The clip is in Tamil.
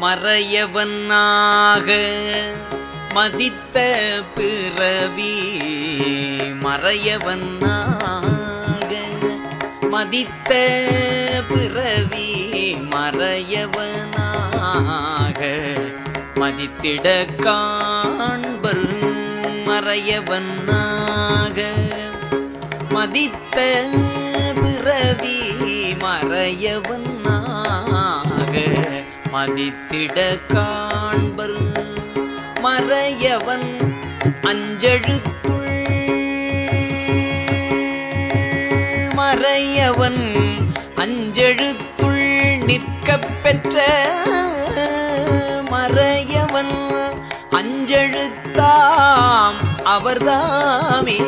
மறையவனாக மதித்த பிறவி மறையவனாக மதித்த பிறவி மறையவனாக மதித்திட காண்பர் மறையவனாக மதித்த பிறவி மறையவன் மதித்திட காண்பர் மறையவன் அஞ்செழுத்துள். மறையவன் அஞ்செழுத்துள் நிற்க பெற்ற மறையவன் அஞ்செழுத்தாம் அவர்தாமே.